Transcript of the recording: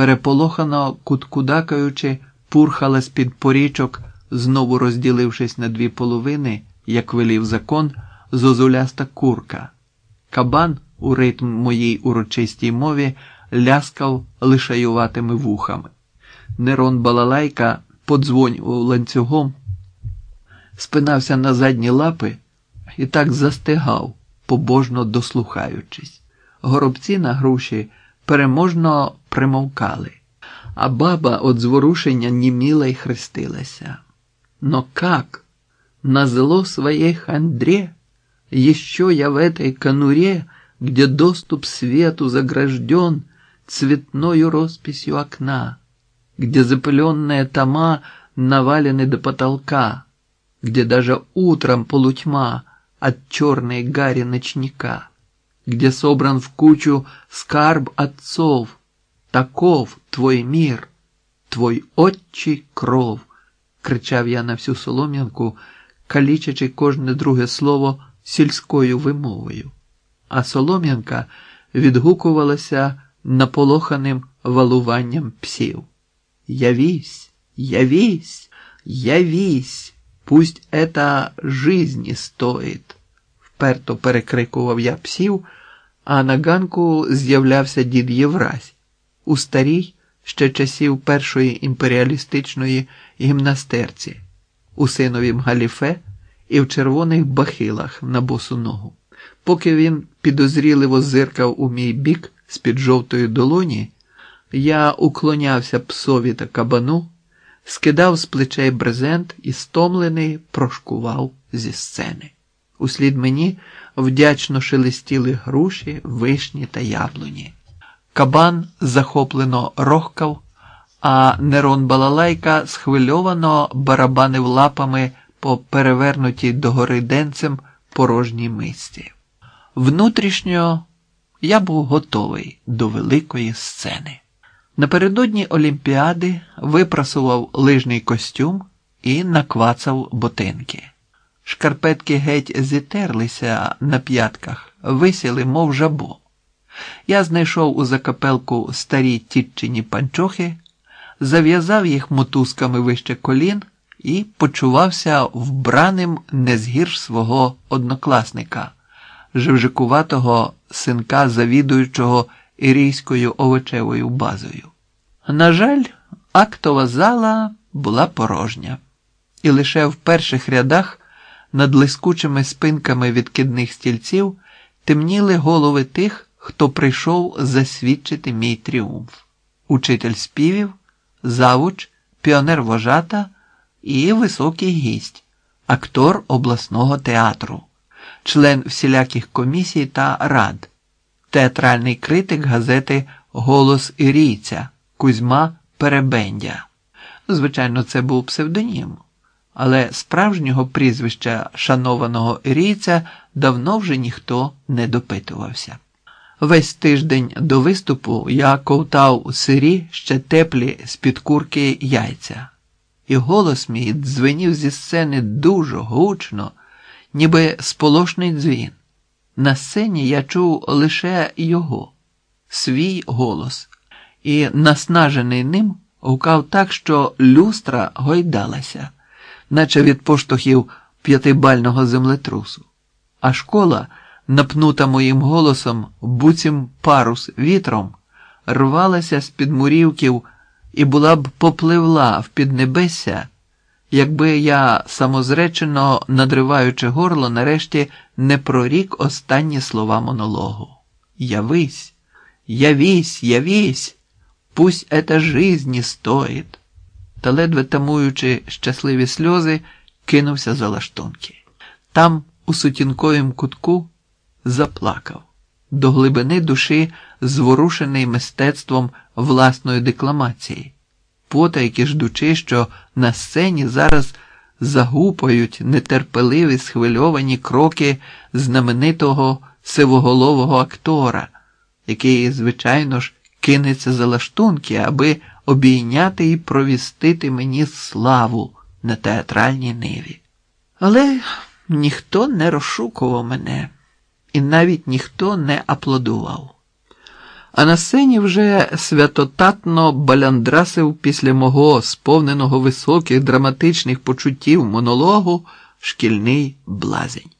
переполохано куткудакаючи, пурхала з-під порічок, знову розділившись на дві половини, як велів закон, зозуляста курка. Кабан у ритм моїй урочистій мові ляскав лишаюватими вухами. Нерон Балалайка подзвонював ланцюгом, спинався на задні лапи і так застигав, побожно дослухаючись. Горобці на груші переможно примовкали, а баба от зворушення німіла й хрестилася. Но как? На зло своей хандре еще я в этой конуре, где доступ свету загражден цветною росписью окна, где запыленные тома навалены до потолка, где даже утром полутьма от черной гари ночника, где собран в кучу скарб отцов, таков твой мир, твой отчий кров, кричав я на всю солом'янку, калічачи кожне друге слово сільською вимовою, а солом'янка відгукувалася наполоханим валуванням псів. Явись, явись, явись, пусть это жизни стоїть, вперто перекрикував я псів, а на ганку з'являвся дід Євразь у старій ще часів першої імперіалістичної гімнастерці, у синовім галіфе і в червоних бахилах на босу ногу. Поки він підозріливо зиркав у мій бік з-під жовтої долоні, я уклонявся псові та кабану, скидав з плечей брезент і стомлений прошкував зі сцени. Услід мені вдячно шелестіли груші, вишні та яблуні. Кабан захоплено рохкав, а Нерон Балалайка схвильовано барабанив лапами по перевернутій догори денцем порожній мисці. Внутрішньо я був готовий до великої сцени. Напередодні Олімпіади випрасував лижний костюм і наквацав ботинки. Шкарпетки геть зітерлися на п'ятках, висіли, мов жабо. Я знайшов у закапелку старі тітчині панчохи, зав'язав їх мотузками вище колін і почувався вбраним не згірш свого однокласника, живжикуватого синка завідуючого ірійською овочевою базою. На жаль, актова зала була порожня, і лише в перших рядах над лискучими спинками відкидних стільців темніли голови тих, хто прийшов засвідчити мій тріумф: учитель співів, завуч, піонер вожата і високий гість, актор обласного театру, член всіляких комісій та рад, театральний критик газети Голос Ірійця Кузьма Перебендя. Звичайно, це був псевдонім, але справжнього прізвища шанованого ірійця давно вже ніхто не допитувався. Весь тиждень до виступу я ковтав у сирі ще теплі з-під курки яйця, і голос мій дзвенів зі сцени дуже гучно, ніби сполошний дзвін. На сцені я чув лише його, свій голос, і, наснажений ним, гукав так, що люстра гойдалася, наче від поштовхів п'ятибального землетрусу, а школа напнута моїм голосом, буцім парус вітром, рвалася з під мурівків і була б попливла в піднебесся, якби я, самозречено надриваючи горло, нарешті не прорік останні слова монологу. Явись, явись, явись, пусть это жизни стоїть. Та ледве тамуючи щасливі сльози, кинувся за лаштунки. Там, у сутінковім кутку, заплакав, до глибини душі зворушений мистецтвом власної декламації, потайки ждучи, що на сцені зараз загупають нетерпеливі схвильовані кроки знаменитого сивоголового актора, який, звичайно ж, кинеться за лаштунки, аби обійняти і провістити мені славу на театральній ниві. Але ніхто не розшукував мене і навіть ніхто не аплодував. А на сцені вже святотатно баляндрасив після мого сповненого високих драматичних почуттів монологу шкільний блазень.